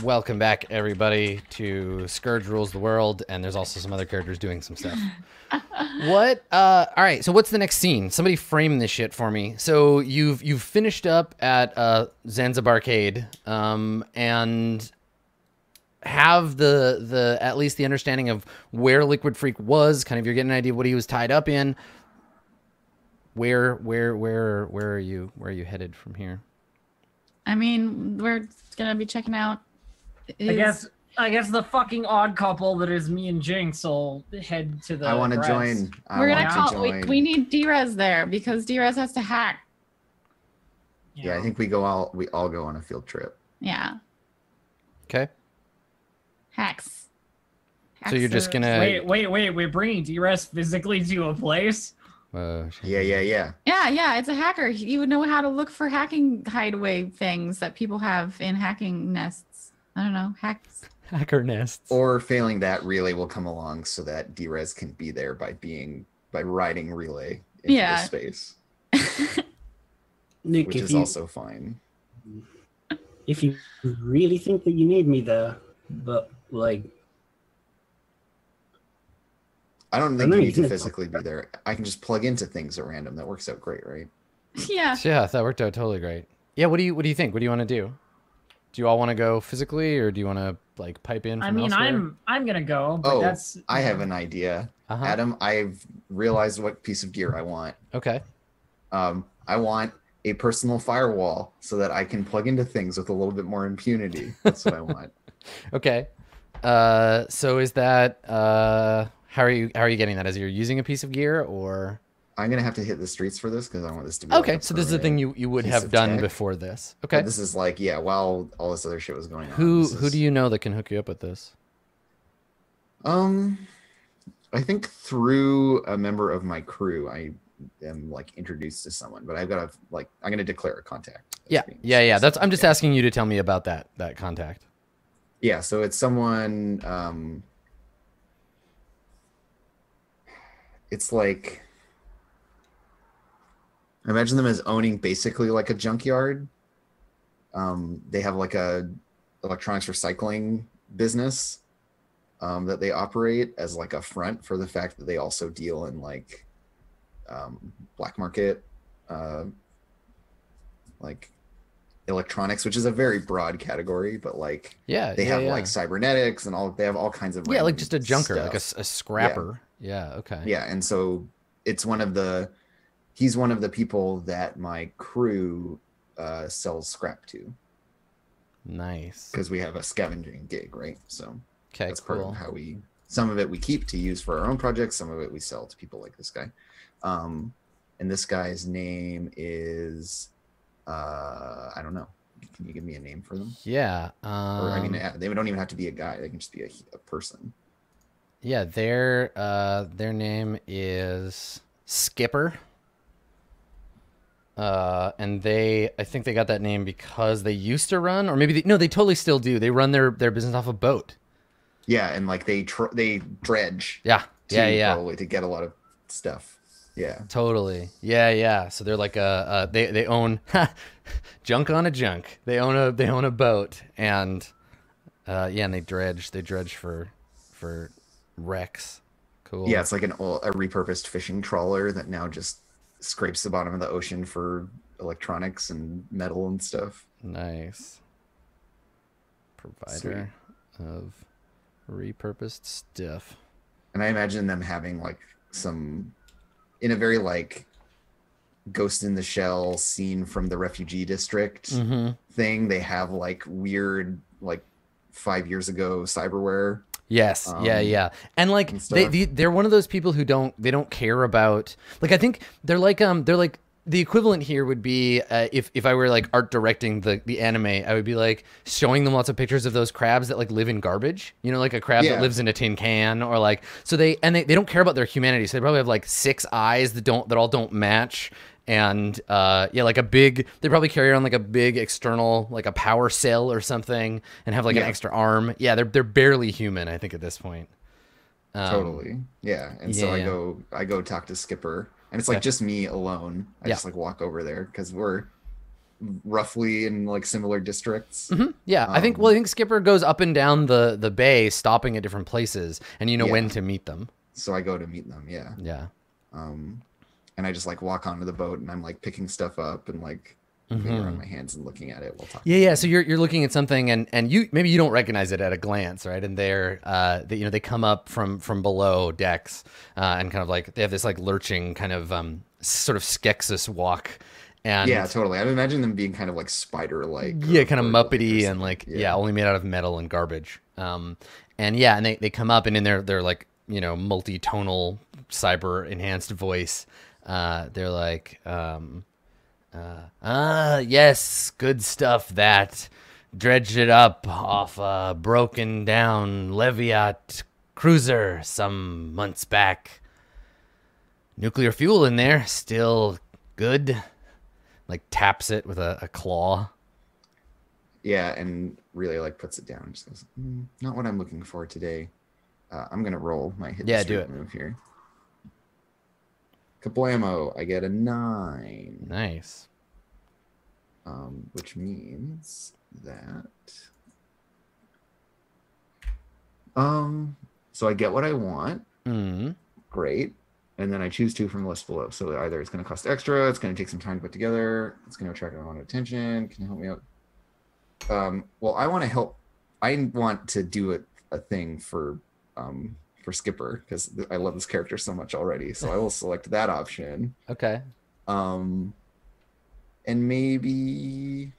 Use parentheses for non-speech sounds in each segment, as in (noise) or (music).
Welcome back, everybody, to Scourge Rules the World, and there's also some other characters doing some stuff. (laughs) what? Uh, all right. So, what's the next scene? Somebody frame this shit for me. So you've you've finished up at uh, Zanzibarcade, um, and have the the at least the understanding of where Liquid Freak was. Kind of, you're getting an idea of what he was tied up in. Where where where where are you? Where are you headed from here? I mean, we're gonna be checking out. I guess I guess the fucking odd couple that is me and Jinx will head to the. I want to join. I we're gonna call. to We, join. we need Drez there because Drez has to hack. yeah, I think we go all we all go on a field trip. Yeah, Okay. hacks. So you're just gonna. Wait, wait, wait! We're bringing Drez physically to a place. Uh, Yeah, yeah, yeah. Yeah, yeah. It's a hacker. He he would know how to look for hacking hideaway things that people have in hacking nests. I don't know hacks. hacker nests. Or failing that, relay will come along so that Drez can be there by being by riding relay into Yeah. the space, Nick, which is you also fine. if you really think that you need me there, but like I don't think know you you need to physically be there. I can just plug into things at random. That works out great, right? (laughs) yeah. Yeah, that worked out totally great. Yeah, what do you what do you think? What do you want to do? Do you all want to go physically, or do you want to like pipe in? From I mean, elsewhere? I'm I'm gonna go, but Oh, that's I have an idea. Uh-huh. Adam, I've realized what piece of gear I want. Okay. Um, I want a personal firewall so that I can plug into things with a little bit more impunity. That's what I want. (laughs) Okay. Uh, so is that uh, how are you how are you getting that? As you're using a piece of gear, or I'm gonna have to hit the streets for this because I want this to be okay? like So this is the thing you you would have done tech. before this. but Okay. This is like yeah, while all this other shit was going on. Who who is- do you know that can hook you up with this? Um, I think through a member of my crew, I am like introduced to someone, but I've got to like I'm gonna declare a contact. Yeah, yeah, yeah. That's I'm just yeah. asking you to tell me about that that contact. Yeah, so it's someone. Um, it's like I imagine them as owning basically like a junkyard. Um, they have like a electronics recycling business um, that they operate as like a front for the fact that they also deal in like um, black market, uh, like electronics, which is a very broad category, but like Yeah, they yeah, have yeah. like cybernetics and all they have all kinds of yeah, like just a junker, like a, stuff. a scrapper. Yeah. Okay. yeah and so it's one of the he's one of the people that my crew uh sells scrap to Nice. because we have a scavenging gig right so Okay. that's part of how we some of it we keep to use for our own projects some of it we sell to people like this guy um and this guy's name is uh i don't know can you give me a name for them Yeah. Um, or i mean uh, they don't even have to be a guy they can just be a, a person Yeah, their uh their name is Skipper. Uh and they I think they got that name because they used to run or maybe they, no, they totally still do. They run their their business off a boat. yeah and like they tr- they dredge Yeah. too, Yeah, yeah. probably to get a lot of stuff. Yeah. Totally. Yeah, yeah. So they're like a uh they they own (laughs) junk on a junk. They own a they own a boat and uh yeah, and they dredge they dredge for for wrecks. Cool. Yeah, it's like an a repurposed fishing trawler that now just scrapes the bottom of the ocean for electronics and metal and stuff. Nice. Provider of repurposed stuff. And I imagine them having like some in a very like ghost in the shell scene from the refugee district Mm-hmm. thing. They have like weird like 5 years ago cyberware. Yes, yeah, Um, yeah, and like and they, they they're one of those people who don't they don't care about like I think they're like um they're like the equivalent here would be uh, if if I were like art directing the the anime I would be like showing them lots of pictures of those crabs that like live in garbage. You know like a crab Yeah. that lives in a tin can or like so they and they, they don't care about their humanity. So they probably have like six eyes that don't that all don't match and uh yeah like a big they probably carry around like a big external like a power cell or something and have like an extra arm yeah they're they're barely human I think at this point um, totally. Yeah. And so I yeah. go I go talk to Skipper and it's like Okay. just me alone. I Yeah. just like walk over there cuz we're roughly in like similar districts. Mhm. Yeah, I think. Um, Well, I think Skipper goes up and down the the bay, stopping at different places, and you know when to meet them. So I go to meet them. Yeah. Yeah. Um, and I just like walk onto the boat and I'm like picking stuff up and like Mhm. around my hands and looking at it while talking. Yeah, yeah. So you're you're looking at something, and and you maybe you don't recognize it at a glance, right? And they're uh, they, you know, they come up from from below decks, uh, and kind of like they have this like lurching kind of um sort of Skeksis walk, and yeah, totally. I imagine them being kind of like spider like. yeah, kind of muppety and like yeah. only made out of metal and garbage. Um, and yeah, and they they come up and in their their like you know multi-tonal cyber enhanced voice, uh, they're like um. Uh, ah, yes, good stuff. That dredged it up off a broken down Leviat cruiser some months back. Nuclear fuel in there, still good. Like taps it with a, a claw. Yeah, and really like puts it down just goes, "Mm, not what I'm looking for today. Uh, I'm gonna roll my hit. Yeah, do it. Move here. Kablamo! I get a nine, Nice. um, which means that. Um, so I get what I want. Mm. great. And then I choose two from the list below. So either it's going to cost extra, it's going to take some time to put together, it's going to attract a lot of attention. Can you help me out? Um, well, I want to help. I want to do a, a thing for um, for Skipper because I love this character so much already. So I will (laughs) select that option. Okay. Um, and maybe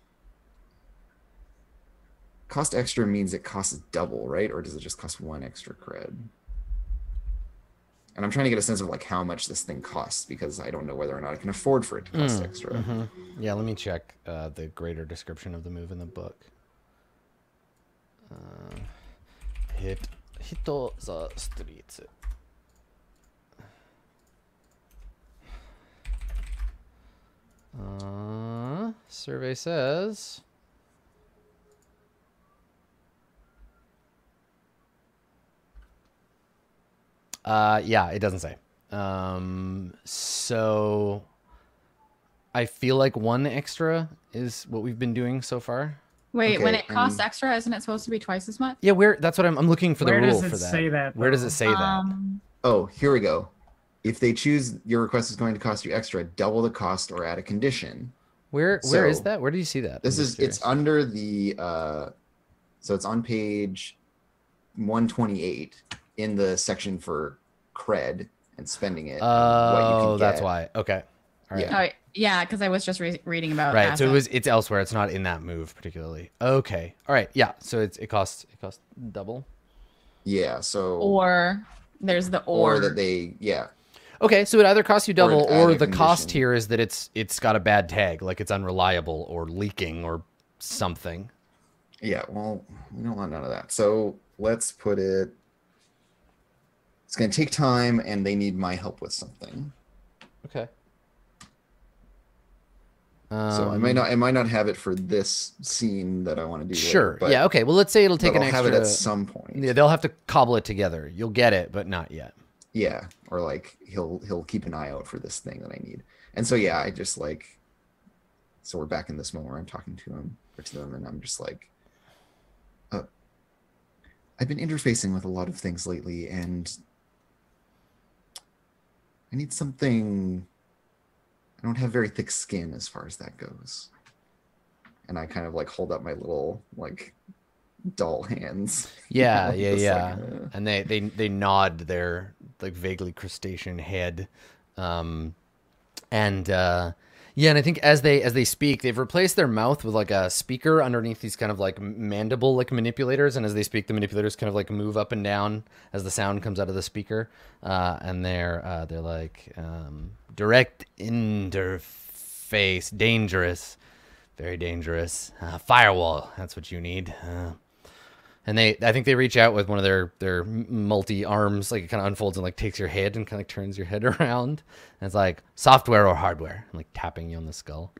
cost extra means it costs double, right? Or does it just cost one extra cred? And I'm trying to get a sense of like how much this thing costs because I don't know whether or not I can afford for it to cost Mm, extra. mhm. Yeah, let me check uh, the greater description of the move in the book. Uh, hit hito the streets. Uh, survey says. Uh, yeah, it doesn't say. Um, so I feel like one extra is what we've been doing so far. Wait, when it costs and- extra, isn't it supposed to be twice as much? Yeah, where that's what I'm. I'm looking for the Where rule does it for that. say that, Where does it say that? Um, Oh, here we go. If they choose your request is going to cost you extra, double the cost or add a condition. Where where is that? Where do you see that? This I'm is just it's under the uh so it's on page 128 in the section for cred and spending it. and what you Oh, can that's why. Okay. All right. Yeah. oh, yeah, because I was just re- reading about Right. So it was it's elsewhere. It's not in that move particularly. Okay. All right. Yeah. So it's it costs it costs double. Yeah, so or there's the or or, that they yeah. Okay, so it either costs you double, add or a the cost here is that it's it's got a bad tag, like it's unreliable or leaking or something. Yeah, well, we don't want none of that. So let's put it it's gonna take time and they need my help with something. Okay. So I might not I might not have it for this scene that I want to do. Um, Sure. but- yeah. Okay. Well, let's say it'll take an I'll extra. have it at some point. Yeah, they'll have to cobble it together. You'll get it, but not yet. yeah or like he'll he'll keep an eye out for this thing that i need and so yeah i just like so we're back in this moment where i'm talking to him or to them and i'm just like uh, i've been interfacing with a lot of things lately and i need something i don't have very thick skin as far as that goes. And i kind of like hold up my little like doll hands. (laughs) Yeah, know, yeah, yeah. like, uh, and they they they nod their like vaguely crustacean head, um, and uh, yeah, and I think as they as they speak, they've replaced their mouth with like a speaker underneath these kind of like mandible like manipulators, and as they speak, the manipulators kind of like move up and down as the sound comes out of the speaker, uh, and they're uh, they're like um, direct interface, dangerous, very dangerous, uh, firewall. That's what you need. And they i think they reach out with one of their their multi arms like it kind of unfolds and like takes your head and kind of like turns your head (laughs) around. And it's like software or hardware? And like tapping you on the skull.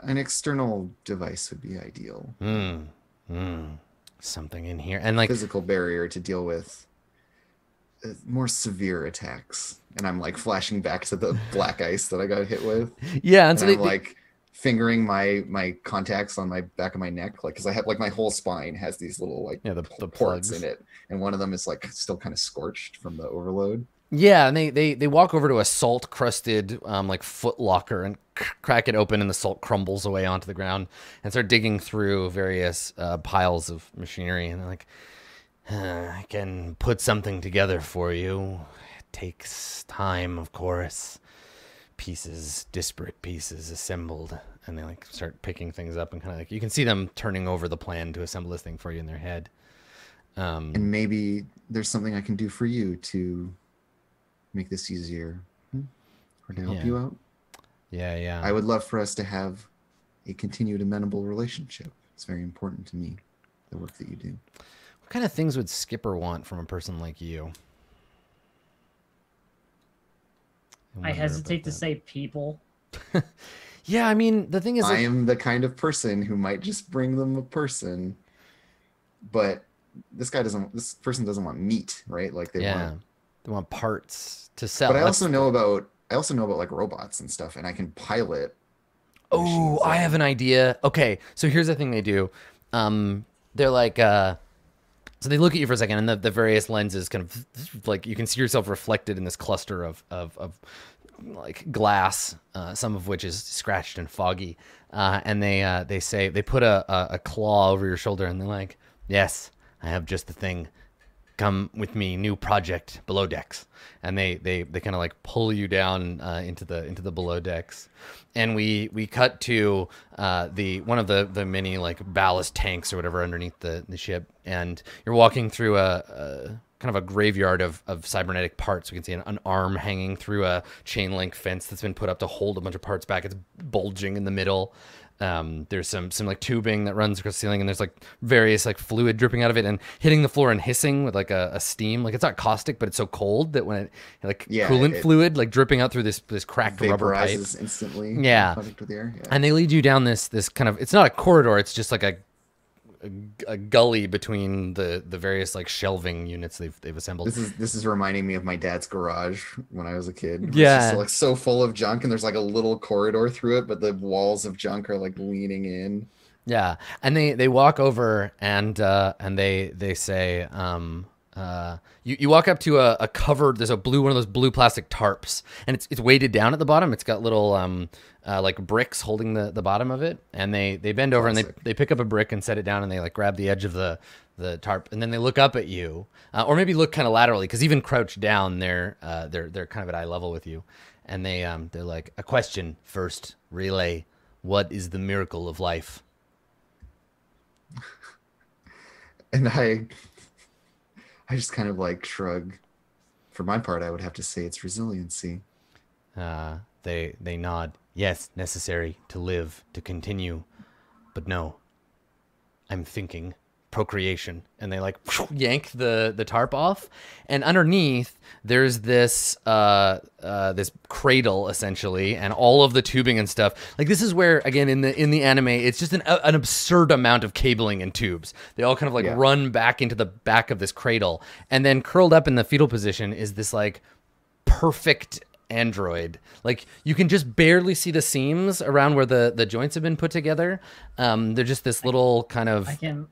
An external device would be ideal. Mm, mm, something in here. And like physical barrier to deal with uh, more severe attacks. And i'm like flashing back to the (laughs) black ice that i got hit with. Yeah and so and i'm they- like fingering my my contacts on my back of my neck, like because I have like my whole spine has these little like Yeah, the- the ports in it, and one of them is like still kind of scorched from the overload. Yeah, and they, they, they walk over to a salt crusted um, like foot locker and crack it open, and the salt crumbles away onto the ground, and start digging through various uh, piles of machinery. And they're like, "Uh, I can put something together for you. It takes time, of course. Pieces, disparate pieces assembled, and they like start picking things up and kind of like you can see them turning over the plan to assemble this thing for you in their head. Um, And maybe there's something I can do for you to make this easier, hmm? or to help Yeah. you out. yeah, yeah. I would love for us to have a continued amenable relationship. It's very important to me, the work that you do. What kind of things would Skipper want from a person like you? I hesitate to say people. (laughs) Yeah, I mean, the thing is, I like, am the kind of person who might just bring them a person, but this guy doesn't. This person doesn't want meat, right? Like they yeah, want. they want parts to sell. But I That's- also know about. I also know about like robots and stuff, and I can pilot. Oh, I have an idea. Okay, so here's the thing they do. Um, they're like, uh, so they look at you for a second, and the, the various lenses kind of like you can see yourself reflected in this cluster of of, of like glass, uh, some of which is scratched and foggy. Uh, and they uh, they say they put a, a a claw over your shoulder, and they're like, "Yes, I have just the thing. Come with me, new project, below decks." And they they they kind of like pull you down uh, into the into the below decks, and we we cut to uh, the one of the the many like ballast tanks or whatever underneath the the ship, and you're walking through a. a kind of a graveyard of, of cybernetic parts. We can see an, an arm hanging through a chain link fence that's been put up to hold a bunch of parts back. It's bulging in the middle. Um, there's some some like tubing that runs across the ceiling, and there's like various like fluid dripping out of it and hitting the floor and hissing with like a, a steam. Like it's not caustic, but it's so cold that when it like Yeah, coolant it- fluid like dripping out through this this cracked rubber pipe. Instantly. Yeah. Yeah. And they lead you down this this kind of it's not a corridor, it's just like a a, a gully between the the various like shelving units they've they've assembled. This is this is reminding me of my dad's garage when I was a kid. Yeah. just, like so full of junk, and there's like a little corridor through it, but the walls of junk are like leaning in. Yeah, and they they walk over and uh, and they they say, um, uh, you you walk up to a, a covered. There's a blue one of those blue plastic tarps, and it's it's weighted down at the bottom. It's got little um uh, like bricks holding the the bottom of it, and they they bend over and they they pick up a brick and set it down, and they like grab the edge of the the tarp, and then they look up at you, uh, or maybe look kind of laterally, because even crouched down, they're uh, they're they're kind of at eye level with you, and they um they're like a question first relay. What is the miracle of life? (laughs) And I I just kind of like shrug. For my part, I would have to say it's resiliency. Uh, they they nod. Yes, necessary to live, to continue. But no. I'm thinking procreation. And they like yank the the tarp off, and underneath there's this uh uh this cradle essentially, and all of the tubing and stuff. Like this is where again in the in the anime, it's just an an absurd amount of cabling and tubes. They all kind of like Yeah. run back into the back of this cradle, and then curled up in the fetal position is this like perfect android like you can just barely see the seams around where the the joints have been put together um they're just this little kind of I can,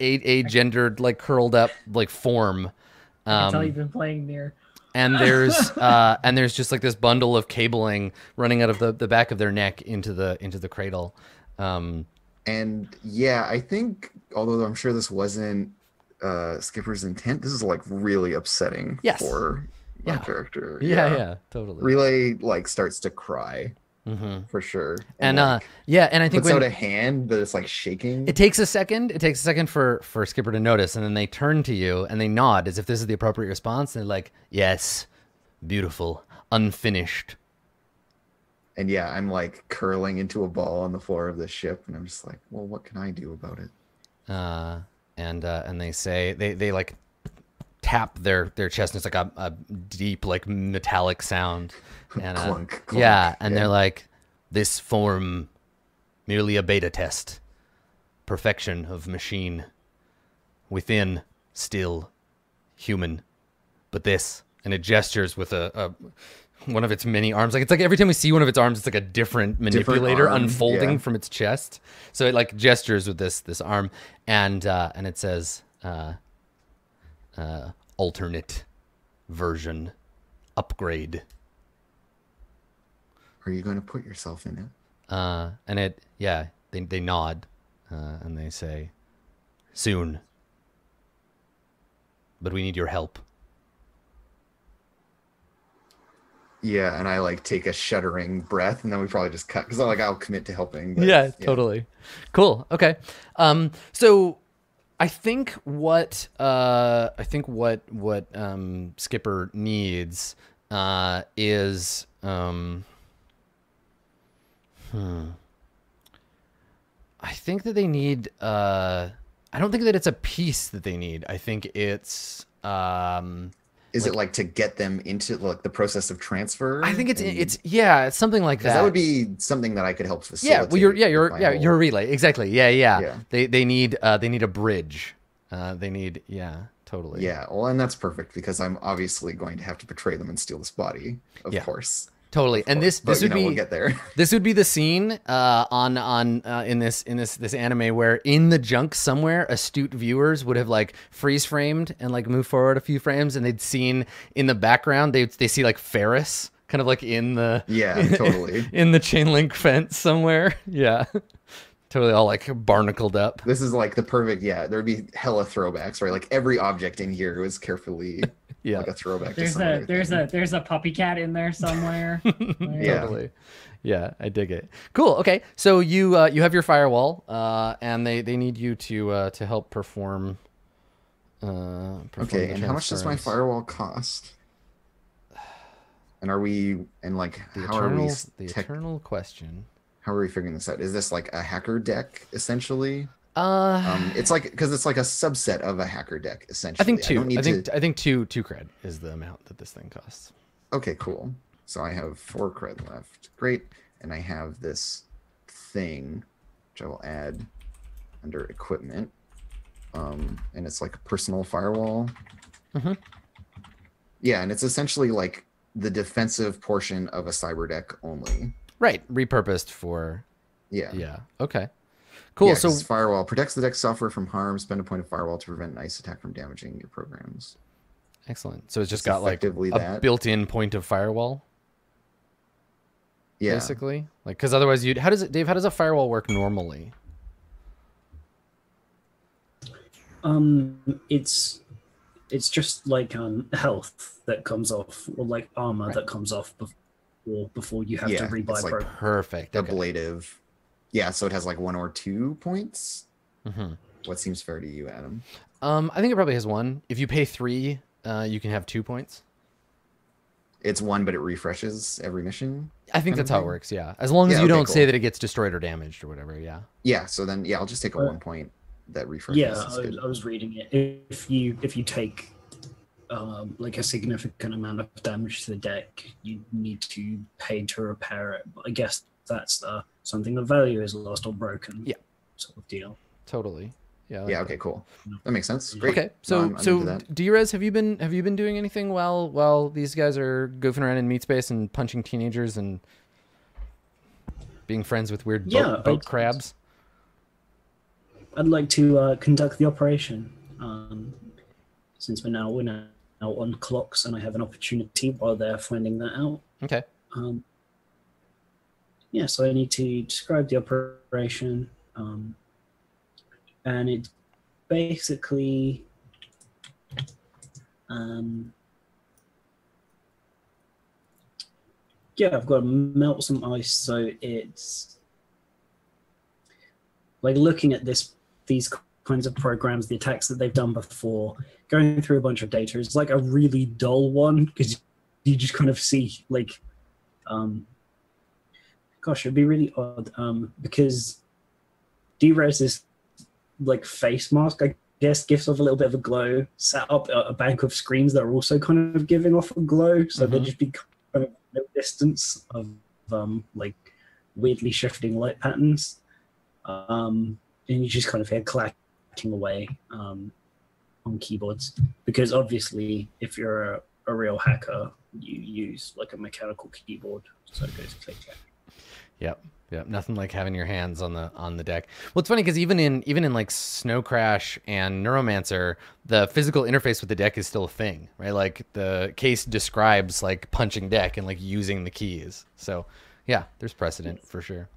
a a gendered like curled up like form I can tell um you've been playing near. and there's (laughs) uh and there's just like this bundle of cabling running out of the the back of their neck into the into the cradle um And yeah, I think although I'm sure this wasn't uh Skipper's intent, this is like really upsetting Yes. for my Yeah. character. yeah yeah, totally Relay like starts to cry hmm for sure. and uh like, yeah and i think puts when out a hand that it's like shaking. It takes a second. It takes a second for for Skipper to notice, and then they turn to you and they nod as if this is the appropriate response. And they're like, "Yes, beautiful, unfinished." and yeah, I'm like curling into a ball on the floor of the ship, and I'm just like, well, what can I do about it? Uh, and uh, and they say they they like tap their their chest, and it's like a, a deep like metallic sound. (laughs) And uh, Clunk, clunk, yeah, and yeah. they're like, "This form, merely a beta test, perfection of machine, within still human, but this." And it gestures with a, a one of its many arms. Like it's like every time we see one of its arms, it's like a different manipulator arm, unfolding yeah. from its chest. So it like gestures with this this arm, and uh, and it says uh, uh, alternate version upgrade. Are you going to put yourself in it? Uh, and it yeah they they nod, uh, and they say, soon. But we need your help. Yeah, and I like take a shuddering breath, and then we probably just cut because I like I'll commit to helping. but, yeah, totally. Cool. Okay. Um, so I think what uh, I think what what um, Skipper needs uh, is um, hmm. I think that they need. Uh, I don't think that it's a piece that they need. I think it's. Um, Is it like to get them into like the process of transfer? I think it's And- it's yeah, it's something like that. that would be something that I could help facilitate. yeah well you're yeah you're yeah whole- you're a relay exactly yeah, yeah Yeah. they they need uh they need a bridge uh they need yeah totally Yeah, well, and that's perfect because I'm obviously going to have to betray them and steal this body, of Yeah. course. Totally and this But, this would know, be we'll get there. (laughs) this would be the scene uh on on uh, in this in this this anime where in the junk somewhere astute viewers would have like freeze framed and like moved forward a few frames and they'd seen in the background they they see like Ferris kind of like in the Yeah, (laughs) totally. in the chain link fence somewhere (laughs) yeah totally all like barnacled up This is like the perfect. Yeah, there'd be hella throwbacks, right? Like every object in here was carefully yeah like a throwback. There's some a there's thing. a there's a puppy cat in there somewhere. (laughs) Yeah. totally. Yeah, I dig it. Cool. Okay, so you uh, you have your firewall, uh, and they, they need you to uh, to help perform. Uh, perform Okay, and how much does my firewall cost? And are we and like The how are we eternal, the eternal question. how are we figuring this out? Is this like a hacker deck essentially? Uh, Um, it's like because it's like a subset of a hacker deck essentially. I think two. don't I, think to. I think two two cred is the amount that this thing costs. Okay, cool. So I have four cred left. Great, and I have this thing, which I will add under equipment. Um, and it's like a personal firewall. Mhm. Yeah, and it's essentially like the defensive portion of a cyber deck only. Right, repurposed for Yeah. yeah. Okay, cool. Yeah, so 'cause firewall protects the deck software from harm. Spend a point of firewall to prevent an ice attack from damaging your programs. excellent. So it's just it's got like a that. built-in point of firewall, Yeah. basically. Like, because otherwise, you'd how does it, Dave? How does a firewall work normally? Um, it's it's just like um health that comes off, or like armor Right. that comes off before before you have Yeah, to rebuy it's like Perfect. Okay. Ablative. Yeah, so it has like one or two points. hmm What seems fair to you, Adam? Um, I think it probably has one. If you pay three, uh, you can have two points. It's one, but it refreshes every mission. I think that's how it works. Yeah, as long as Yeah, you okay, don't say that it gets destroyed or damaged or whatever. Yeah. Yeah, so then yeah, I'll just take a one point that refreshes. yeah I was, good. I was reading it if you if you take um, like a significant amount of damage to the deck you need to pay to repair it but i guess that's the something of value is lost or broken Yeah. sort of deal Totally. Yeah. Like Yeah, that. okay, cool. That makes sense. Great. Okay, so I'm- I'm so into. Drez, have you been have you been doing anything while while these guys are goofing around in meat space and punching teenagers and being friends with weird boat, Yeah, boat I- crabs? i'd like to uh, conduct the operation um, since we're now we're now on clocks and i have an opportunity while they're finding that out Okay. Um, yeah, so I need to describe the operation, um, and it basically um, yeah, I've got to melt some ice, so it's like looking at this these kinds of programs, the attacks that they've done before, going through a bunch of data is like a really dull one because you just kind of see like um gosh it'd be really odd um because d-res's like face mask i guess gives off a little bit of a glow set up a, a bank of screens that are also kind of giving off a glow so Mhm. there'd just be kind of no distance of um like weirdly shifting light patterns um and you just kind of hear clacking away um on keyboards because obviously if you're a, a real hacker you use like a mechanical keyboard. So it goes click click. Yep. Yep. Nothing like having your hands on the on the deck. Well, it's funny because even in even in like Snow Crash and Neuromancer, the physical interface with the deck is still a thing, right? Like the case describes like punching deck and like using the keys. So yeah, there's precedent for sure.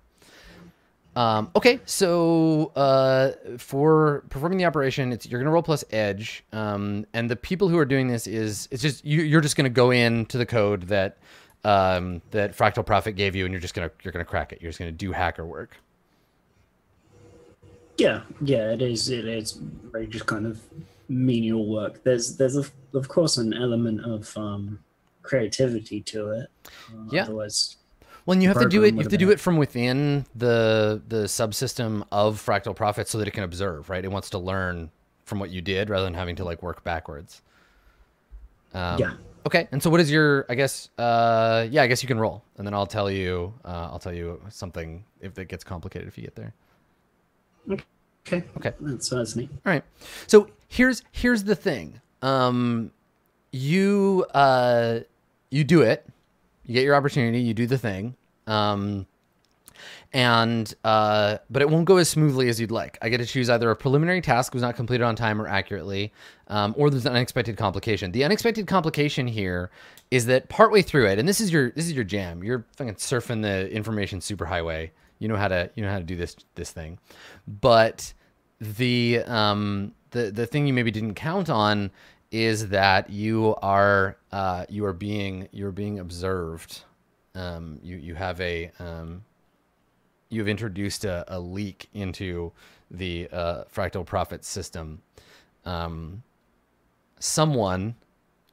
Um, okay, so uh, for performing the operation, it's you're gonna roll plus edge, um, and the people who are doing this is it's just you, you're just gonna go into the code that um, that Fractal Prophet gave you, and you're just gonna you're gonna crack it. You're just gonna do hacker work. Yeah, yeah, it is. It is very just kind of menial work. There's there's a, of course an element of um, creativity to it. Uh, Yeah. Otherwise, Well, and you have to do it. You have have to do it from within the the subsystem of Fractal Prophet, so that it can observe. Right, it wants to learn from what you did rather than having to like work backwards. Um, Yeah. Okay. And so, what is your? I guess. Uh, yeah. I guess you can roll, and then I'll tell you. Uh, I'll tell you something if it gets complicated if you get there. okay, Okay. that's that's neat. All right. So here's here's the thing. Um, you uh, you do it. You get your opportunity. You do the thing. Um, and uh, but it won't go as smoothly as you'd like. I get to choose either a preliminary task was not completed on time or accurately, um, or there's an unexpected complication. The unexpected complication here is that partway through it, and this is your this is your jam. You're fucking surfing the information superhighway. You know how to you know how to do this this thing, but the um the the thing you maybe didn't count on is that you are uh you are being you're being observed um you you have a um you've introduced a, a leak into the uh, Fractal Prophet system. Um someone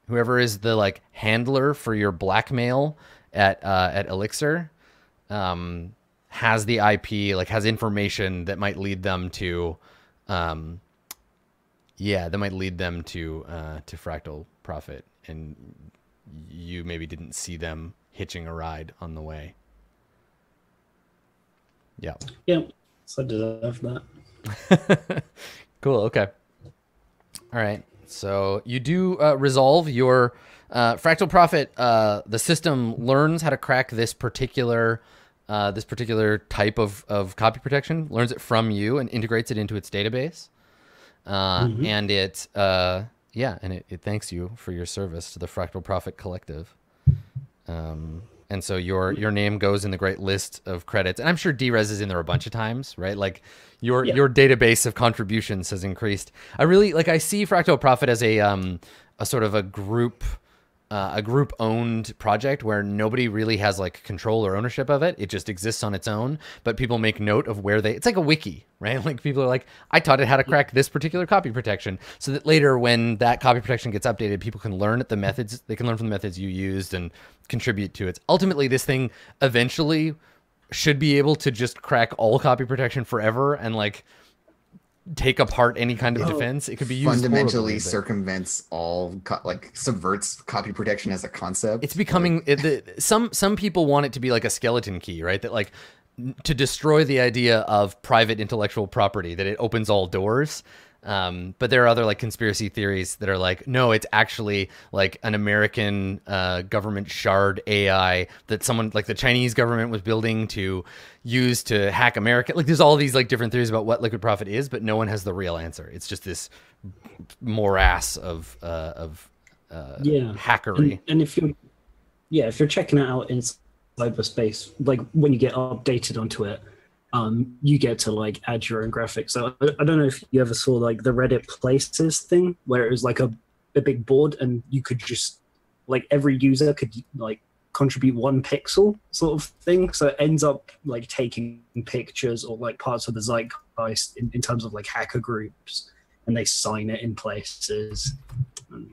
whoever is the like handler for your blackmail at uh at elixir um has the ip like has information that might lead them to um yeah that might lead them to uh to Fractal Prophet. And you maybe didn't see them hitching a ride on the way yeah. Yeah, so I deserve that. (laughs) cool. Okay. All right. So you do uh, resolve your uh, Fractal Prophet uh, the system learns how to crack this particular uh, this particular type of, of copy protection learns it from you and integrates it into its database. Uh, and it uh, yeah and it, it thanks you for your service to the Fractal Prophet collective. Um, and so your your name goes in the great list of credits. And i'm sure drez is in there a bunch of times right? Like your Yeah. your database of contributions has increased. I really like i see Fractal Prophet as a um a sort of a group uh, a group owned project where nobody really has like control or ownership of it. It just exists on its own, but people make note of where they, it's like a wiki, right? (laughs) Like people are like, I taught it how to crack this particular copy protection so that later when that copy protection gets updated, people can learn at the methods, they can learn from the methods you used and contribute to it. Ultimately, this thing eventually should be able to just crack all copy protection forever and like take apart any kind of defense. It could be used fundamentally circumvents all co- like subverts copy protection as a concept. it's becoming it, the, some some people want it to be like a skeleton key right that like n- to destroy the idea of private intellectual property that it opens all doors um, but there are other like conspiracy theories that are like no it's actually like an american uh, government shard ai that someone like the chinese government was building to use to hack america. Like there's all these like different theories about what liquid profit is but no one has the real answer. It's just this morass of uh, of uh, Yeah. hackery. And, and if you're, yeah, if you're checking it out in cyberspace, like when you get updated onto it, um, you get to like add your own graphics. So I, I don't know if you ever saw like the Reddit Places thing, where it was like a, a big board, and you could just like every user could like contribute one pixel sort of thing. So it ends up like taking pictures or like parts of the zeitgeist in, in terms of like hacker groups, and they sign it in places.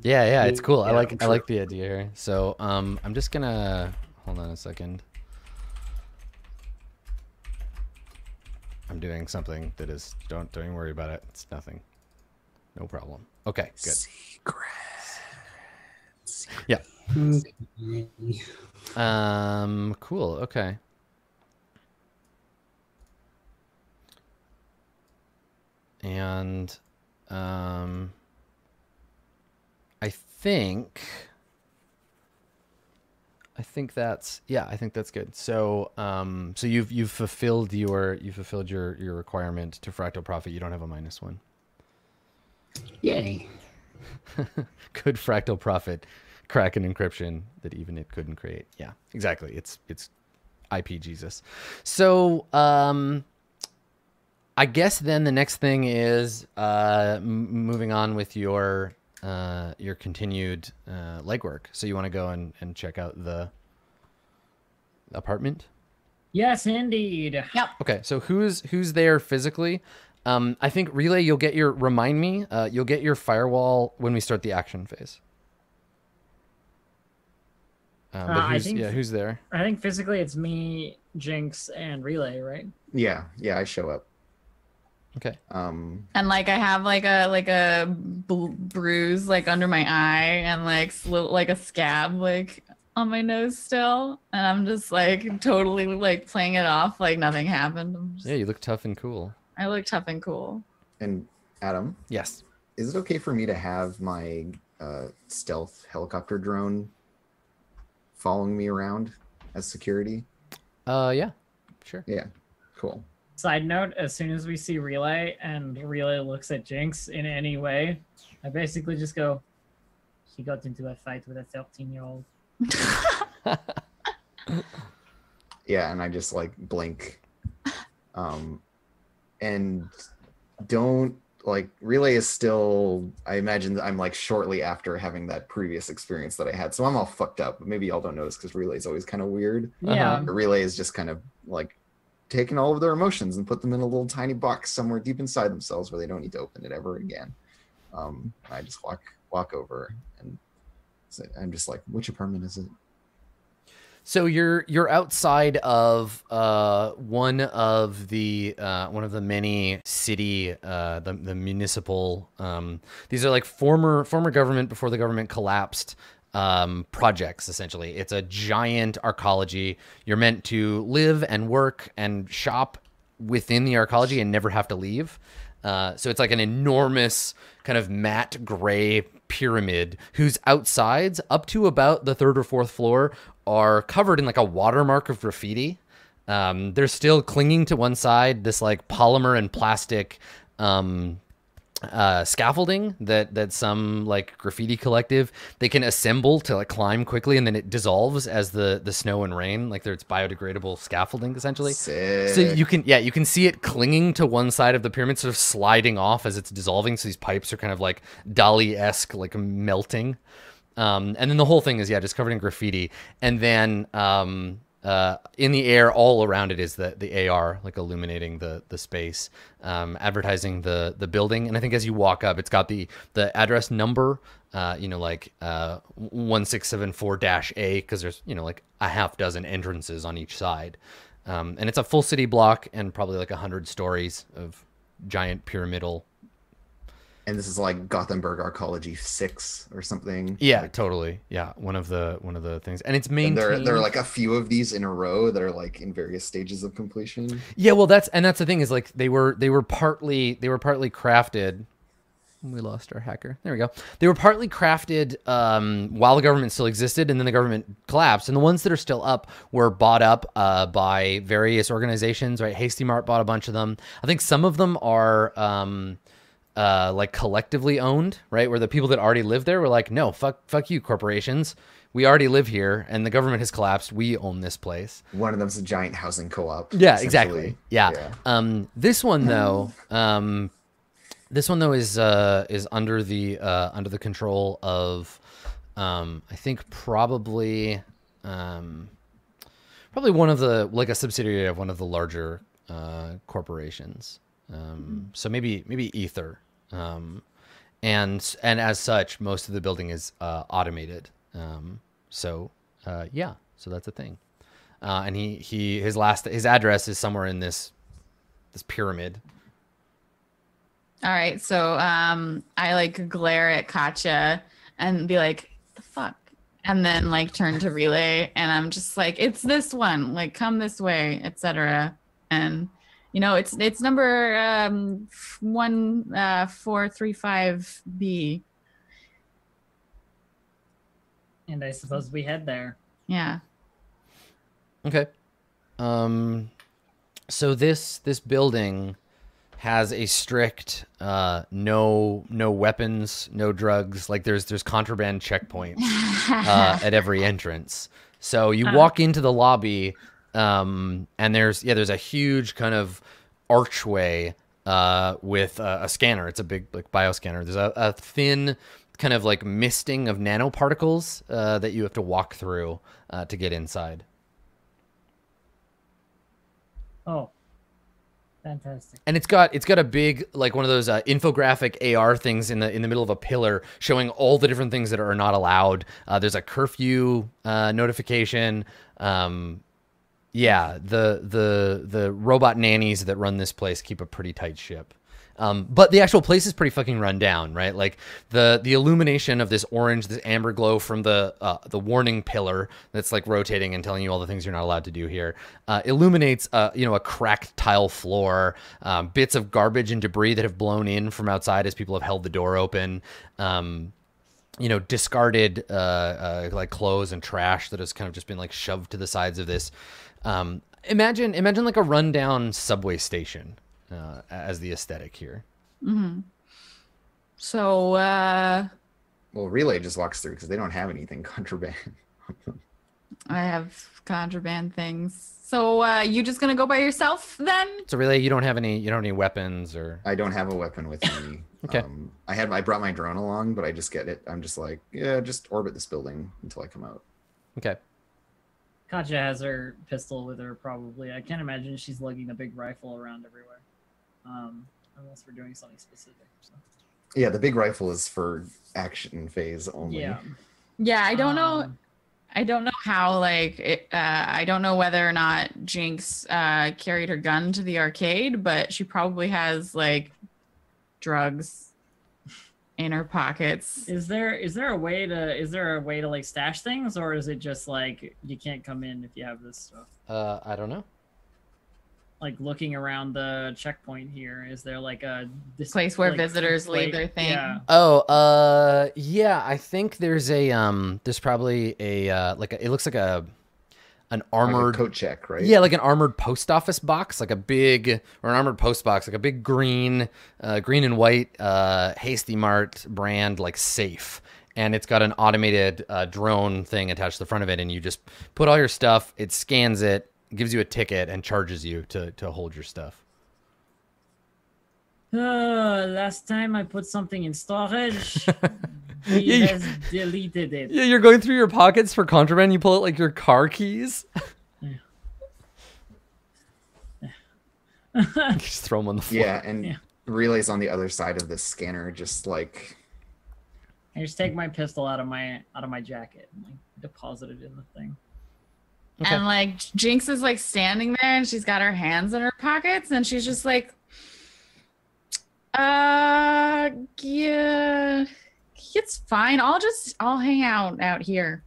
Yeah, yeah, it's cool. I Yeah, like I'm I like the idea. So, um, I'm just gonna hold on a second. I'm doing something that is don't don't worry about it. It's nothing. No problem. Okay, good. secret. Yeah. Um, cool. Okay. And um I think I think that's yeah, I think that's good. So um so you've you've fulfilled your you fulfilled your your requirement to Fractal Prophet. You don't have a minus one. Yay. (laughs) Good Fractal Prophet crack an encryption that even it couldn't create. Yeah, exactly. It's it's IP Jesus. So um I guess then the next thing is uh m- moving on with your uh your continued uh legwork. So you want to go and and check out the apartment? Yes, indeed. Yep. Okay, so who's who's there physically? Um, I think relay. You'll get your remind me. Uh, you'll get your firewall when we start the action phase. Um, but Uh, I who's, think- yeah, who's there? I think physically it's me, Jinx, and Relay, right? Yeah, yeah, I show up. Okay. Um, And like I have like a like a bruise like under my eye and like like a scab like on my nose still, and I'm just like totally like playing it off like nothing happened. I'm just, Yeah, you look tough and cool. I look tough and cool. and Adam, Yes. is it okay for me to have my uh, stealth helicopter drone following me around as security? Uh, yeah. Sure. Yeah, cool. Side note: As soon as we see Relay and Relay looks at Jinx in any way, I basically just go, she got into a fight with a 13-year-old." (laughs) Yeah, and I just like blink. Um, and don't like relay is still. I imagine I'm like shortly after having that previous experience that I had, so I'm all fucked up. But maybe y'all don't notice because relay is always kind of weird. Yeah. Uh-huh. Relay is just kind of like taking all of their emotions and put them in a little tiny box somewhere deep inside themselves where they don't need to open it ever again. Um, I just walk walk over and I'm just like, which apartment is it? So you're you're outside of uh, one of the uh, one of the many city uh, the the municipal um, these are like former former government before the government collapsed um, projects essentially. It's a giant arcology. You're meant to live and work and shop within the arcology and never have to leave. Uh, so it's like an enormous kind of matte gray pyramid whose outsides, up to about the third or fourth floor, are covered in like a watermark of graffiti. Um, they're still clinging to one side, this like polymer and plastic um, uh, scaffolding that that some like graffiti collective they can assemble to like climb quickly, and then it dissolves as the the snow and rain. Like there's biodegradable scaffolding essentially. Sick. So you can yeah, you can see it clinging to one side of the pyramid, sort of sliding off as it's dissolving. So these pipes are kind of like Dali esque, like melting. Um, and then the whole thing is yeah, just covered in graffiti. And then um, uh, in the air, all around it is the the AR, like illuminating the the space, um, advertising the the building. And I think as you walk up, it's got the the address number. Uh, you know, like uh, one six seven four dash A, because there's you know like a half dozen entrances on each side. Um, and it's a full city block and probably like a hundred stories of giant pyramidal. And this is like Gothenburg Arcology six or something. Yeah, Like, totally. Yeah, one of the one of the things, and it's and maintained. there, there are like a few of these in a row that are like in various stages of completion. yeah, well, that's and that's the thing is like they were they were partly they were partly crafted. We lost our hacker. There we go. They were partly crafted um, while the government still existed, and then the government collapsed. And the ones that are still up were bought up uh, by various organizations. Right, Hasty Mart bought a bunch of them. I think some of them are. Um, uh, like collectively owned, right? Where the people that already live there were like, no, fuck, fuck you, corporations. We already live here, and the government has collapsed. We own this place. One of them's a giant housing co-op. Yeah, exactly. Yeah. Yeah. Um, this one (laughs) though, um, this one though is uh, is under the uh, under the control of, um, I think probably, um, probably one of the like a subsidiary of one of the larger uh, corporations. Um, so maybe maybe Ether. Um, and and as such, most of the building is uh, automated. Um, so uh, yeah, so that's a thing. Uh, and he he his last his address is somewhere in this this pyramid. All right, so um, I like glare at Katya and be like, "The fuck," and then like turn to relay, and I'm just like, "It's this one. Like, come this way, etc." And you know, it's it's number um, one uh, four three five B. And I suppose we head there. Yeah, Okay. Um, so this this building has a strict uh, no no weapons, no drugs. Like there's there's contraband checkpoints (laughs) uh, at every entrance. So you walk into the lobby, um, and there's yeah there's a huge kind of archway uh, with a, a scanner. It's a big like bioscanner. There's a, a thin kind of like misting of nanoparticles uh, that you have to walk through uh, to get inside. Oh, fantastic. and it's got it's got a big like one of those uh, infographic AR things in the in the middle of a pillar showing all the different things that are not allowed. Uh, there's a curfew uh, notification. Um, yeah, the the the robot nannies that run this place keep a pretty tight ship. Um, but the actual place is pretty fucking run down, right? Like the the illumination of this orange, this amber glow from the uh, the warning pillar that's like rotating and telling you all the things you're not allowed to do here, uh, illuminates uh, you know a cracked tile floor, um, bits of garbage and debris that have blown in from outside as people have held the door open. Um, you know, discarded uh, uh, like clothes and trash that has kind of just been like shoved to the sides of this. Um, imagine, imagine like a rundown subway station uh, as the aesthetic here. So, uh, Well, Relay just walks through because they don't have anything (laughs) contraband. I have contraband things. So, uh, you just gonna go by yourself then? So really, you don't have any, you don't have any weapons or I don't have a weapon with me. (laughs) Okay. Um, I had I brought my drone along, but I just get it. I'm just like, yeah, just orbit this building until I come out. okay. Katja has her pistol with her, probably. I can't imagine she's lugging a big rifle around everywhere. Um, unless we're doing something specific. So. Yeah, the big rifle is for action phase only. Yeah. Yeah, I don't know. Um, I don't know how. Like, it, uh, I don't know whether or not Jinx uh, carried her gun to the arcade, but she probably has like drugs in her pockets. Is there is there a way to is there a way to like stash things or is it just like you can't come in if you have this stuff? Uh, I don't know. Like looking around the checkpoint here, is there like a this Place where like, visitors leave their thing. Yeah. Oh, uh, yeah. I think there's a um, there's probably a uh, like a, it looks like a an Like a armored coat check, right? Yeah, like an armored post office box, like a big or an armored post box, like a big green, uh, green and white uh, Hasty Mart brand like safe, and it's got an automated uh, drone thing attached to the front of it, and you just put all your stuff, it scans it, gives you a ticket, and charges you to to hold your stuff. Uh, last time I put something in storage, Yeah, (laughs) he you- has deleted it. Yeah, you're going through your pockets for contraband. You pull out like your car keys. (laughs) You just throw them on the floor. Yeah, and Yeah. Relay's on the other side of the scanner, just like I just take my pistol out of my out of my jacket and like deposit it in the thing. Okay. And like Jinx is like standing there and she's got her hands in her pockets and she's just like, uh, yeah, it's fine. I'll just, I'll hang out out here.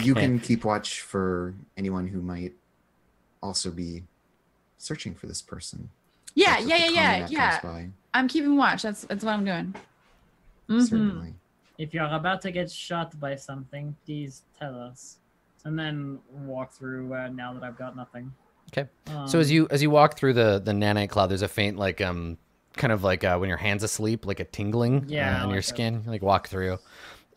you can keep watch for anyone who might also be searching for this person. Yeah, If yeah, yeah, yeah, yeah. by, I'm keeping watch. That's, that's what I'm doing. Mhm. Certainly. If you're about to get shot by something, please tell us, and then walk through. Uh, now that I've got nothing. Okay. Um, So as you as you walk through the the nanite cloud, there's a faint like um kind of like uh, when your hands asleep, like a tingling Yeah, uh, on your like a- skin. You, like walk through,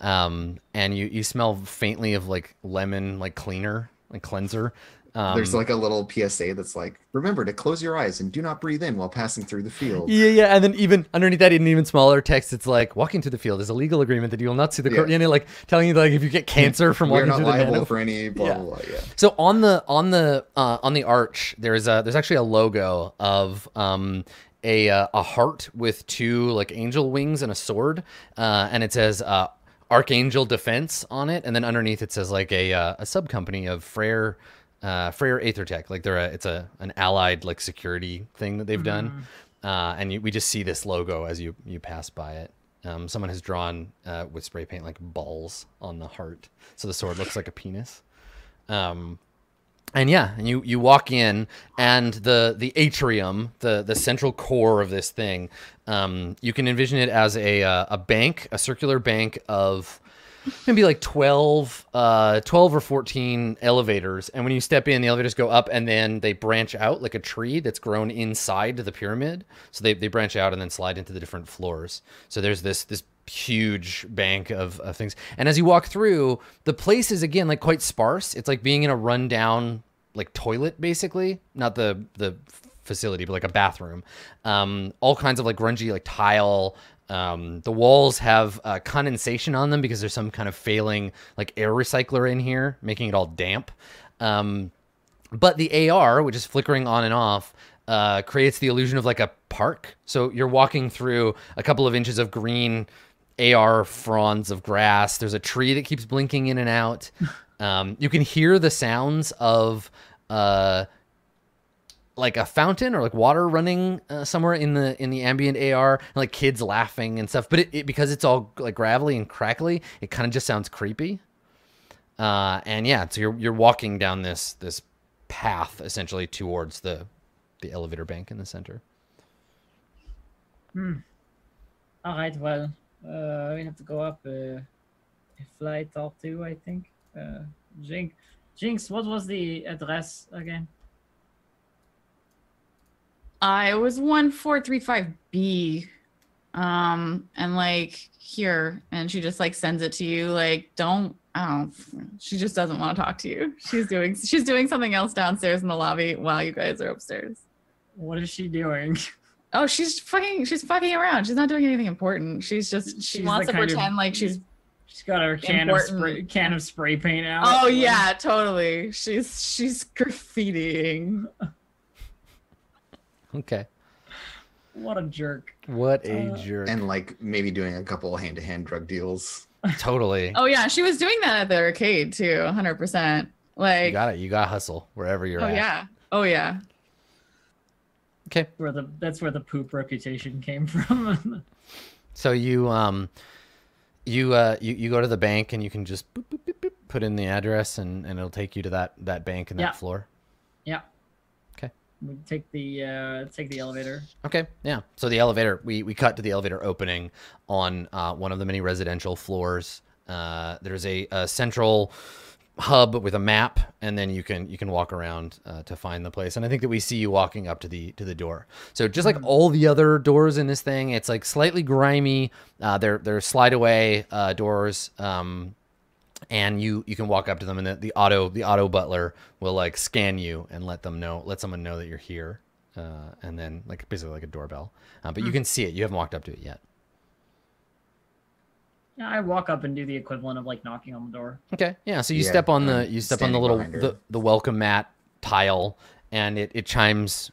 um, and you you smell faintly of like lemon, like cleaner, like cleanser. Um, There's like a little PSA that's like, remember to close your eyes and do not breathe in while passing through the field. yeah, yeah, and then even underneath that, in even smaller text, it's like walking through the field is a legal agreement that you will not see the court. Yeah. You know, like telling you like if you get cancer from We're walking not through the liable for any blah Yeah. blah blah. Yeah. So on the on the uh, on the arch, there's a there's actually a logo of um a uh, a heart with two like angel wings and a sword, uh, and it says uh, Archangel Defense on it, and then underneath it says like a uh, a sub company of Frere. Uh, Frere Aethertech, like they're a, it's a an allied like security thing that they've done, uh, and you, we just see this logo as you you pass by it. Um, someone has drawn uh, with spray paint like balls on the heart, so the sword looks like a penis. Um, and yeah, and you you walk in, and the the atrium, the the central core of this thing, um, you can envision it as a uh, a bank, a circular bank of maybe like 12, uh, 12 or 14 elevators. And when you step in, the elevators go up and then they branch out like a tree that's grown inside the pyramid. So they, they branch out and then slide into the different floors. So there's this, this huge bank of, of things. And as you walk through, the place is again like quite sparse. It's like being in a rundown like toilet basically, not the the facility, but like a bathroom. Um, all kinds of like grungy like tile. Um, the walls have uh, condensation on them because there's some kind of failing like air recycler in here, making it all damp. Um, but the AR, which is flickering on and off, uh, creates the illusion of like a park. So you're walking through a couple of inches of green AR fronds of grass. There's a tree that keeps blinking in and out. Um, you can hear the sounds of uh, like a fountain or like water running uh, somewhere in the in the ambient AR, and like kids laughing and stuff. But it, it because it's all like gravelly and crackly, it kind of just sounds creepy. Uh, and yeah, so you're you're walking down this this path essentially towards the the elevator bank in the center. Hmm. All right. Well, uh, we have to go up uh, a flight or two, I think. Uh, Jinx, Jinx, what was the address again? I was one four three five B, um, and like here, and she just like sends it to you. Like, don't. I don't. She just doesn't want to talk to you. (laughs) She's doing. She's doing something else downstairs in the lobby while you guys are upstairs. What is she doing? (laughs) Oh, she's fucking. She's fucking around. She's not doing anything important. She's just. She She's wants to kind of- pretend like she's. She's got her can of spray, can of spray paint out. Oh yeah, totally. She's she's graffitiing. Okay. What a jerk. What a Uh, jerk. and like maybe doing a couple hand to hand drug deals. totally. (laughs) Oh yeah, she was doing that at the arcade too. Hundred percent. you Like. got it. You got to hustle wherever you're Oh at. yeah. Oh yeah. Okay. Where the that's where the poop reputation came from. (laughs) So you um you uh you, you go to the bank and you can just boop, boop, boop, boop, put in the address and, and it'll take you to that that bank and that floor. yeah. Okay. We take the uh take the elevator. Okay, yeah. So the elevator, we, we cut to the elevator opening on uh, one of the many residential floors. Uh, there's a, a central hub with a map, and then you can you can walk around uh, to find the place. And I think that we see you walking up to the to the door. So just like all the other doors in this thing, it's like slightly grimy. Uh, they're they're slide away uh, doors. Um, and you you can walk up to them and the, the auto the auto butler will like scan you and let them know let someone know that you're here uh, and then like basically like a doorbell uh, but you can see it you haven't walked up to it yet Yeah, I walk up and do the equivalent of like knocking on the door. okay yeah so you Yeah, step on the you step on the little the, the welcome mat tile and it, it chimes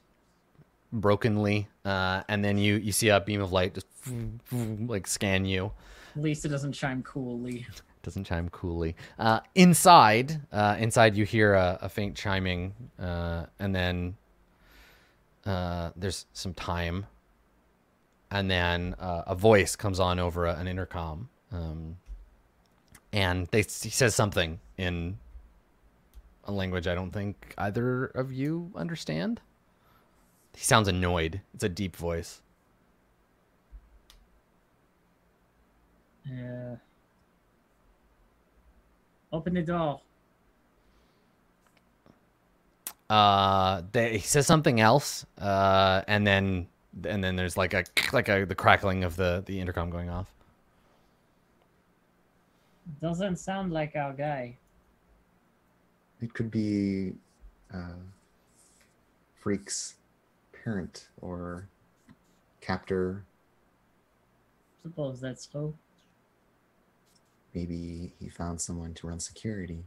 brokenly uh, and then you you see a beam of light just (laughs) like scan you At least it doesn't chime coolly. It (laughs) doesn't chime coolly. Uh, inside, uh, inside you hear a, a faint chiming, uh, and then uh, there's some time, and then uh, a voice comes on over a, an intercom, um, and they he says something in a language I don't think either of you understand. He sounds annoyed. It's a deep voice. Uh, open the door. uh they, he says something else uh and then and then there's like a like a the crackling of the the intercom going off Doesn't sound like our guy. It could be uh, Freak's parent or captor. Suppose that's so. Maybe he found someone to run security.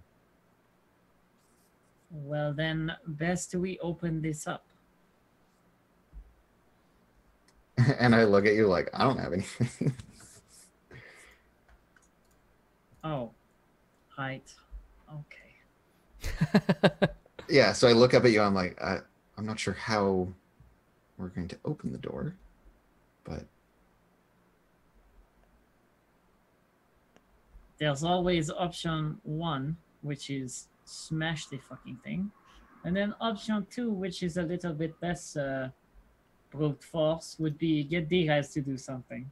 Well, then, best we open this up. (laughs) and I look at you like, I don't have anything. (laughs) Oh, height. Okay. (laughs) yeah, so I look up at you. I'm like, I, I'm not sure how we're going to open the door, but There's always option one, which is smash the fucking thing, and then option two, which is a little bit less uh, brute force, would be get the guys to do something.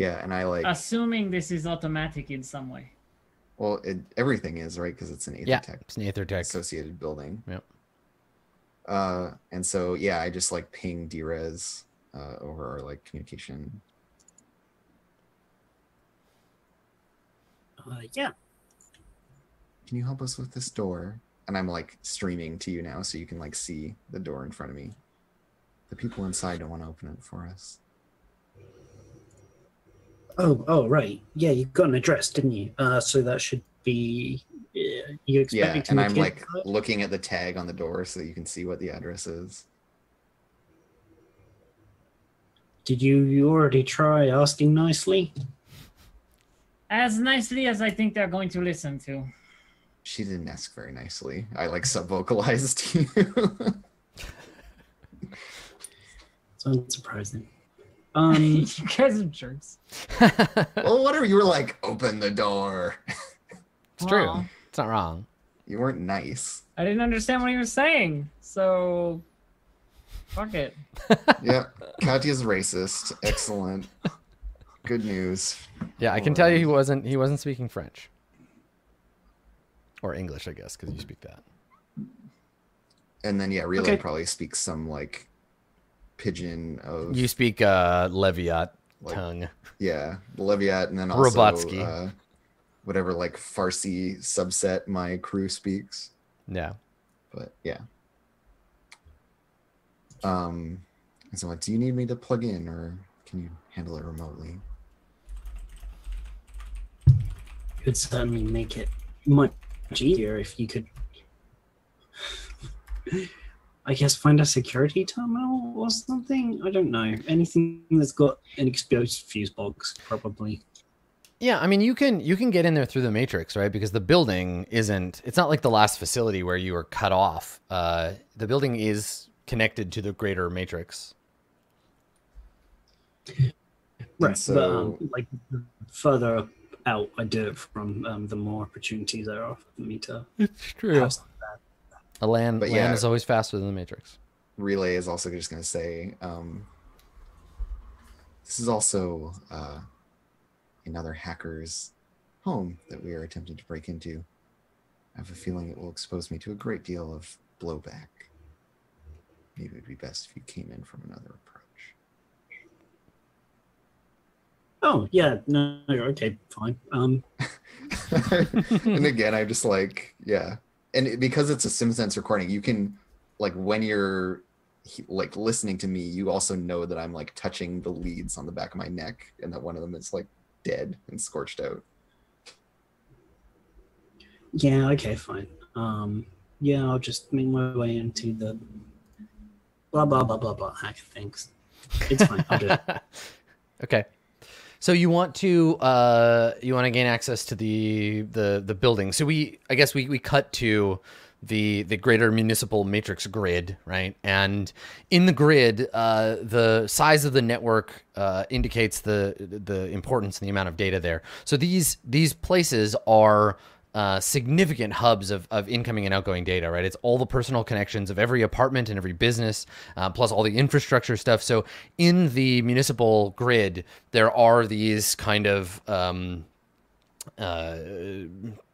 Yeah, and I like Assuming this is automatic in some way. well, it, everything is right because it's an Aether Yeah, Tech it's an Aethertech associated building. Yep. Uh, and so yeah, I just like ping Drez uh, over our like communication. Uh, yeah. Can you help us with this door? And I'm like streaming to you now, so you can like see the door in front of me. The people inside don't want to open it for us. Oh, oh, right. Yeah, you got an address, didn't you? Uh, so that should be. Yeah, you expect Yeah, me to and I'm like it? looking at the tag on the door so that you can see what the address is. Did you, you already try asking nicely? As nicely as I think they're going to listen to. She didn't ask very nicely. I like sub vocalized (laughs) you. It's unsurprising. Um, (laughs) you guys are jerks. (laughs) well, whatever. You were like, open the door. (laughs) It's true. Well, It's not wrong. You weren't nice. I didn't understand what he was saying, so fuck it. Yep. Katya's racist. Excellent. Good news. Yeah, I can tell you he wasn't he wasn't speaking French. Or English, I guess, because you speak that. And then yeah, Relay Okay. probably speaks some like pidgin of You speak uh Leviat like tongue. yeah, Leviat, and then also Robotsky. uh, whatever like Farsi subset my crew speaks. Yeah. But yeah. Um so what do you need me to plug in or can you handle it remotely? could certainly make it much easier if you could. I guess find a security terminal or something. I don't know anything that's got an exposed fuse box, probably. Yeah, I mean you can you can get in there through the matrix, right? Because the building isn't it's not like the last facility where you were cut off. Uh the building is connected to the greater matrix. Right, so- but um, like further out I do it from, um, the more opportunities there are for me to. It's true. have A land But land yeah. is always faster than the matrix. Relay is also just going to say um, this is also uh, another hacker's home that we are attempting to break into. I have a feeling it will expose me to a great deal of blowback. Maybe it would be best if you came in from another approach. Oh yeah, no, no, okay, fine. Um, (laughs) and again, I'm just like, yeah. And it- because it's a SimSense recording, you can, like, when you're like listening to me, you also know that I'm like touching the leads on the back of my neck, and that one of them is like dead and scorched out. yeah, okay, fine. Um, yeah, I'll just make my way into the blah blah blah blah blah hack things. It's fine. I'll do it. (laughs) okay. So you want to uh, you want to gain access to the the the building. So we I guess we we cut to the the greater municipal matrix grid, right? And in the grid, uh, the size of the network uh, indicates the the importance and the amount of data there. So these these places are uh, significant hubs of, of incoming and outgoing data, right? It's all the personal connections of every apartment and every business, uh, plus all the infrastructure stuff. So in the municipal grid, there are these kind of um, uh,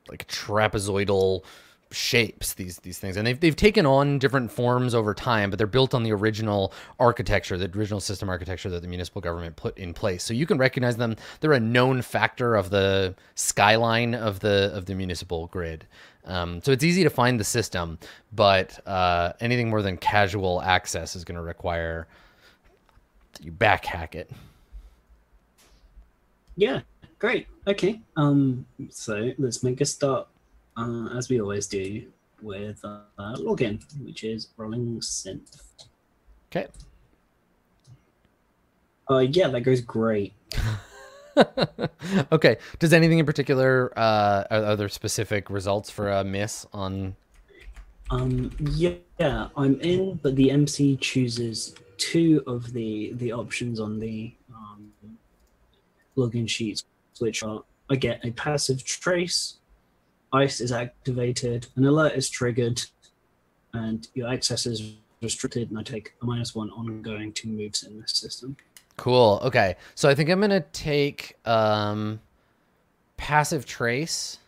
like trapezoidal shapes these these things. And they've, they've taken on different forms over time but they're built on the original architecture the original system architecture that the municipal government put in place. So you can recognize them. They're a known factor of the skyline of the of the municipal grid. Um, so it's easy to find the system but uh, anything more than casual access is going to require you back hack it. Yeah, great. Okay. Um, so let's make a start, uh, as we always do, with uh, login, which is rolling synth. okay Uh, yeah, that goes great. (laughs) okay. Does anything in particular, uh, are, are there specific results for a miss on? Um, yeah, I'm in, but the MC chooses two of the the options on the um, login sheets, which are I get a passive trace, ice is activated, an alert is triggered, and your access is restricted, and I take a minus one ongoing to moves in this system. Cool. Okay. So I think I'm gonna take um, passive trace.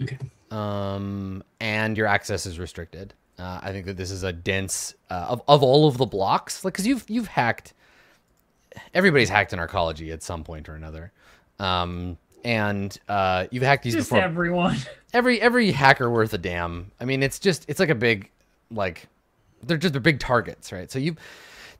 Okay. Um, and your access is restricted. Uh, I think that this is a dense uh, of of all of the blocks, like because you've you've hacked. Everybody's hacked in arcology at some point or another, um, and uh, you've hacked these Just before. everyone. (laughs) every every hacker worth a damn. I mean, it's just it's like a big like they're just they're big targets, right? So you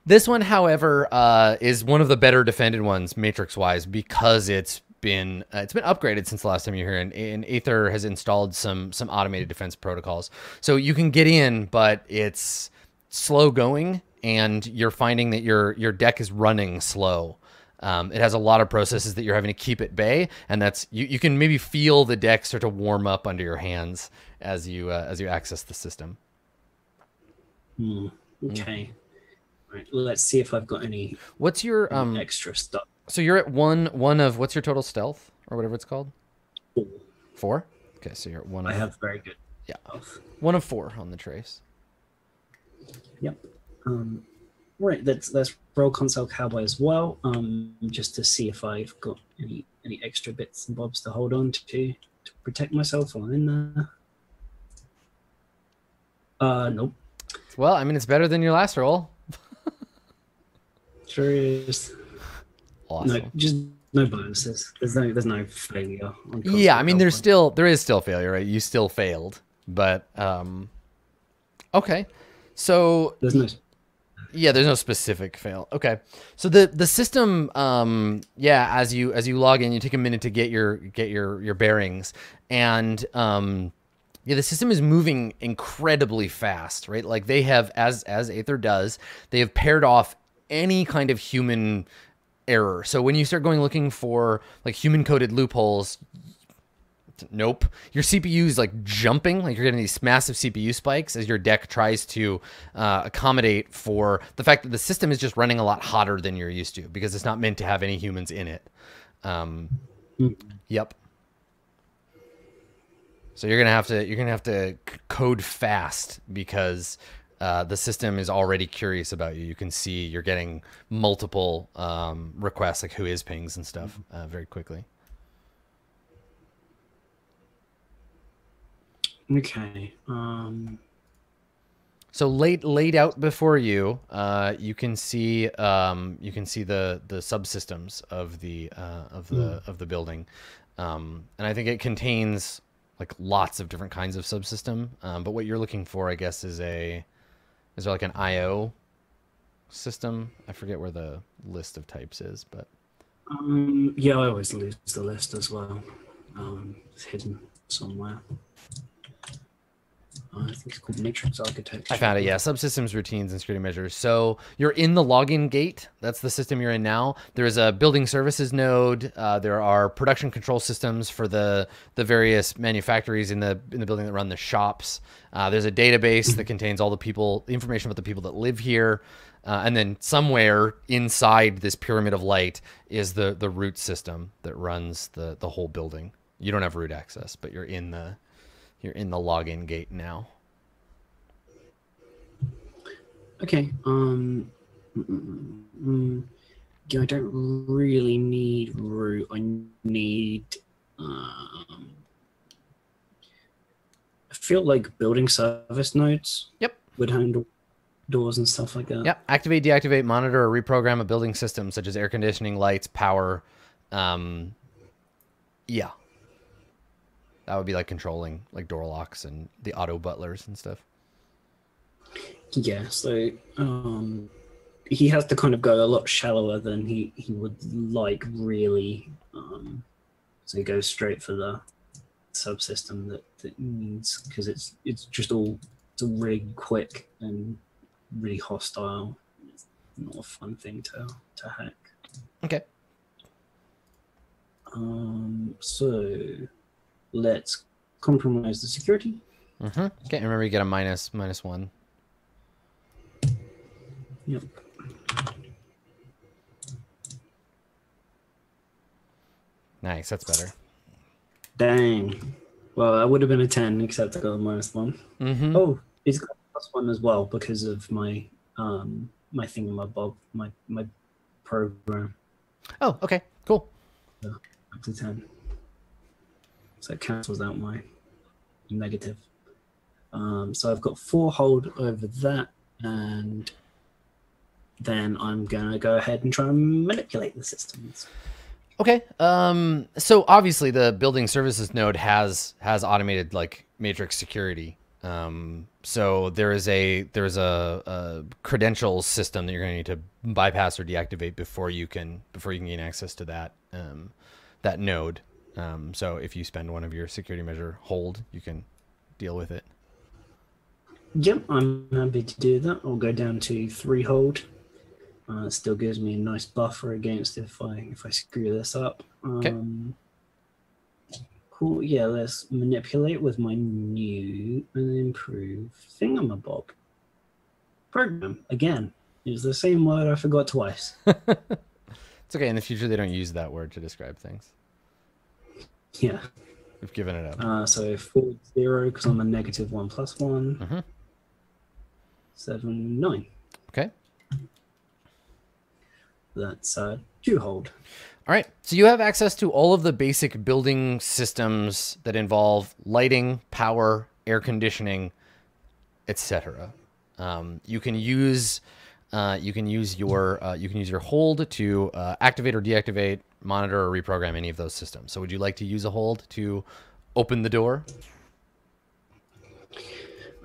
this one, however, uh, is one of the better defended ones matrix wise because it's been uh, it's been upgraded since the last time you were here, and, and Aether has installed some some automated defense protocols. So you can get in, but it's slow going, and you're finding that your your deck is running slow. Um, it has a lot of processes that you're having to keep at bay, and that's you, you can maybe feel the deck start to warm up under your hands as you uh, as you access the system. Hmm. Okay. Right. Let's see if I've got any What's your um? extra stuff. So you're at one one of what's your total stealth or whatever it's called? Four. Four. Okay, so you're at one. I Of, have very good. Yeah. one of four on the trace. Yep. Um, right. Let's let's roll console cowboy as well. Um, just to see if I've got any any extra bits and bobs to hold on to to protect myself while I'm in there. Uh, nope. Well, I mean, it's better than your last roll. (laughs) Sure is. Awesome. No, just no bonuses. There's no there's no failure. On yeah, I mean, there's still there is still failure, right? You still failed, but um, okay. So there's no Yeah, there's no specific fail. Okay. So the the system um yeah, as you as you log in, you take a minute to get your get your your bearings and um yeah, the system is moving incredibly fast, right? Like they have as as Aether does, they have pared off any kind of human error. So when you start going looking for like human coded loopholes, Nope. Your CPU is like jumping, like you're getting these massive CPU spikes as your deck tries to uh, accommodate for the fact that the system is just running a lot hotter than you're used to because it's not meant to have any humans in it. Um, Hmm. Yep. So you're gonna have to you're gonna have to code fast because uh, the system is already curious about you. You can see you're getting multiple um, requests like who is pings and stuff uh, very quickly. Okay. Um. So laid laid out before you, uh, you can see um, you can see the the subsystems of the uh, of the of the building, um, and I think it contains like lots of different kinds of subsystem. Um, but what you're looking for, I guess, is a is there like an I/O system? I forget where the list of types is, but Um. Yeah, I always lose the list as well. Um. It's hidden somewhere. I think it's called Matrix Architecture. I found it. Yeah, subsystems, routines, and security measures. So you're in the login gate. That's the system you're in now. There's a building services node. Uh, there are production control systems for the the various manufactories in the in the building that run the shops. Uh, there's a database that contains all the people, information about the people that live here. Uh, and then somewhere inside this pyramid of light is the the root system that runs the the whole building. You don't have root access, but you're in the you're in the login gate now. Okay. Um. mm, mm, mm, yeah, I don't really need root. I need. Um. I feel like building service nodes. Yep. Would handle doors and stuff like that. Yep. Activate, deactivate, monitor, or reprogram a building system such as air conditioning, lights, power. Um, yeah. That would be like controlling like door locks and the auto butlers and stuff. Yeah, so um, he has to kind of go a lot shallower than he, he would like, really. Um, so he goes straight for the subsystem that, that needs because it's it's just all it's all really quick and really hostile. It's not a fun thing to to hack. Okay. Um, so let's compromise the security. Mm-hmm. Okay. and Remember, you get a minus minus one. Yep. Nice. That's better. Dang. Well, that would have been a 10, except I got a minus one. Mm-hmm. Oh, it's got a plus one as well because of my um my thingamabob, my my program Oh, okay, cool. up to 10. So it cancels out my negative. Um, so I've got four hold over that, and then I'm going to go ahead and try and manipulate the systems. Okay. Um. So obviously, the building services node has has automated like matrix security. Um. So there is a there's a, a credentials system that you're going to need to bypass or deactivate before you can before you can gain access to that um that node. Um. So if you spend one of your security measure hold, you can deal with it. Yep, I'm happy to do that. I'll go down to three hold. Uh, it still gives me a nice buffer against if I if I screw this up. Okay. Um, cool. Yeah, let's manipulate with my new and improve thingamabob. Program again. Use the same word I forgot twice. (laughs) It's okay. In the future, they don't use that word to describe things. Yeah. We've given it up. Uh, so four zero because I'm a negative one plus one. Mhm. Seven nine. Okay. That's uh, two hold. All right. So you have access to all of the basic building systems that involve lighting, power, air conditioning, etc. Um, you can use uh, you can use your uh, you can use your hold to uh, activate or deactivate, monitor or reprogram any of those systems. So would you like to use a hold to open the door?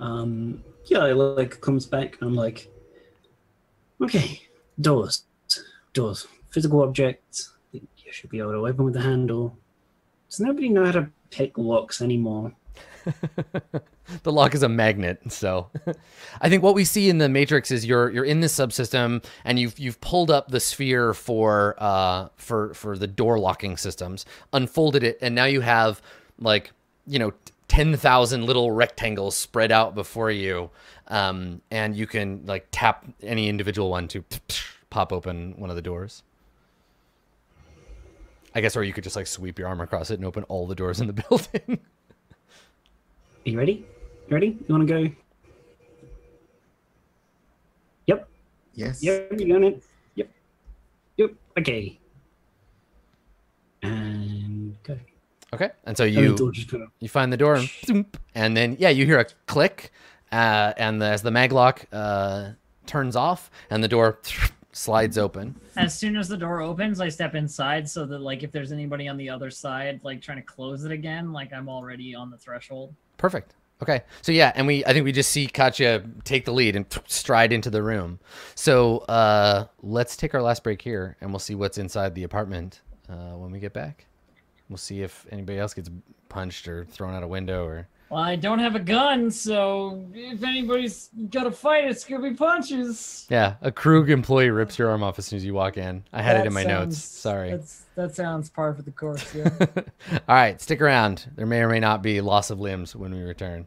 Um, yeah, it like comes back. And I'm like, okay, doors, doors, physical objects. You should be able to open with the handle. Does nobody know how to pick locks anymore? (laughs) the lock is a magnet so (laughs) i think what we see in the matrix is you're you're in this subsystem and you've you've pulled up the sphere for uh for for the door locking systems unfolded it and now you have like you know 10,000 little rectangles spread out before you um and you can like tap any individual one to (laughs) pop open one of the doors I guess, or you could just like sweep your arm across it and open all the doors in the building. Are you ready? You ready? You want to go? Yep. Yes. Yep. You got it. Yep. Yep. Okay. And go. okay, and so you door kind of you find the door, and, thump, and then yeah, you hear a click, uh, and the, as the maglock uh, turns off, and the door slides open. As soon as the door opens, I step inside so that like if there's anybody on the other side like trying to close it again, like I'm already on the threshold. Perfect. Okay. So yeah, and we I think we just see Katya take the lead and stride into the room. So uh, let's take our last break here, and we'll see what's inside the apartment uh, when we get back. We'll see if anybody else gets punched or thrown out a window or. Well, I don't have a gun, so if anybody's got to fight, it's gonna be punches. Yeah, a Krug employee rips your arm off as soon as you walk in. I had it in my notes. Sorry. That's, that sounds par for the course. Yeah. (laughs) All right, stick around. There may or may not be loss of limbs when we return.